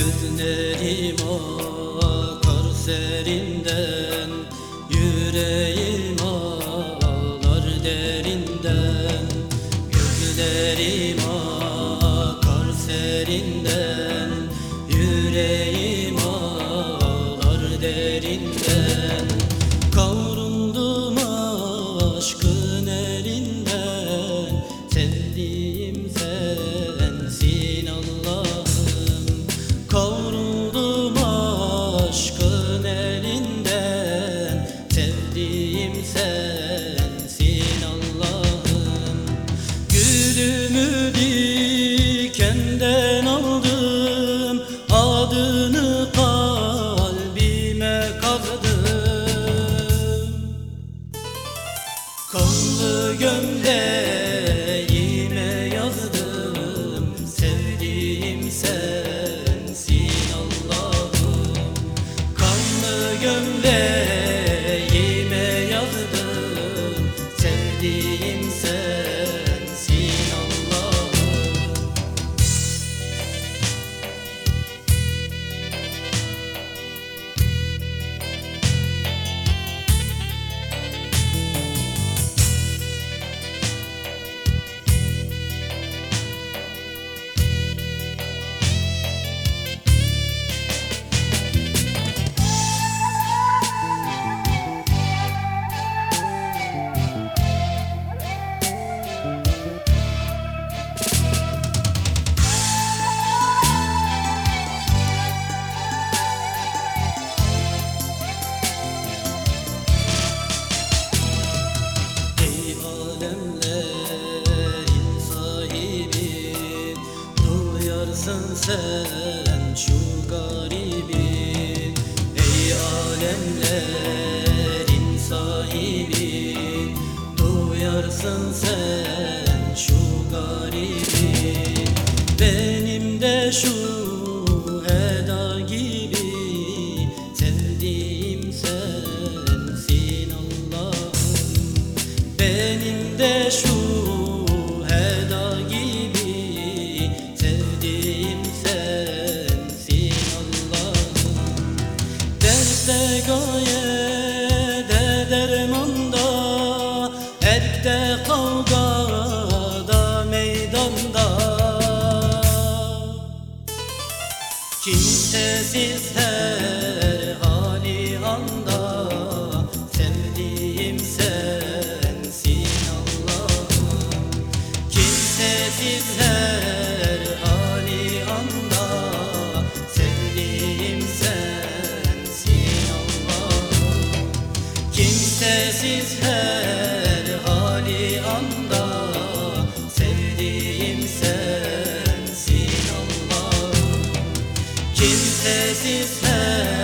Gözlerim akar serinden Yüreğim ağlar derinden. Gözlerim akar Kanlı gömleğime Duyarsın sen şu garibi Ey alemlerin sahibi. Duyarsın sen şu garibi Benim de şu eda gibi. Sevdiğim sensin Allah'ım benim de şu Derste gayede dermanda Erkte kavgada meydanda. Kimsesiz her Kimsesiz her hali anda Sevdiğim sensin Allah'ım Kimsesiz her